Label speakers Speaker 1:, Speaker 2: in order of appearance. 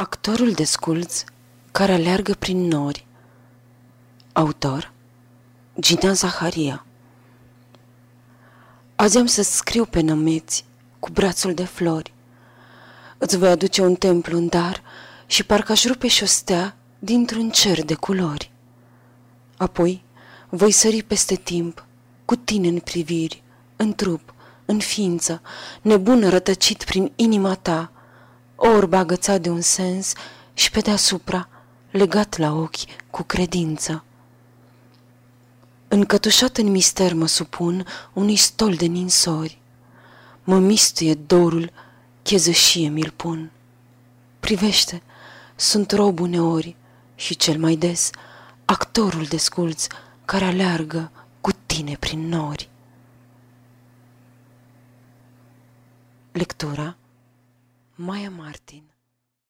Speaker 1: Actorul desculț care aleargă prin nori. Autor Gina Zaharia. Azi am să scriu pe nămeți cu brațul de flori. Îți voi aduce un templu în dar și parcă aș rupe și o stea dintr-un cer de culori. Apoi voi sări peste timp, cu tine în priviri, în trup, în ființă, nebun rătăcit prin inima ta, orb agățat de un sens și pe deasupra, legat la ochi cu credință. Încătușat în mister mă supun unui stol de ninsori, mă mistuie dorul, chezășie mi-l pun. Privește, sunt rob uneori și cel mai des actorul desculț care aleargă cu tine prin nori. Lectura Maya Martin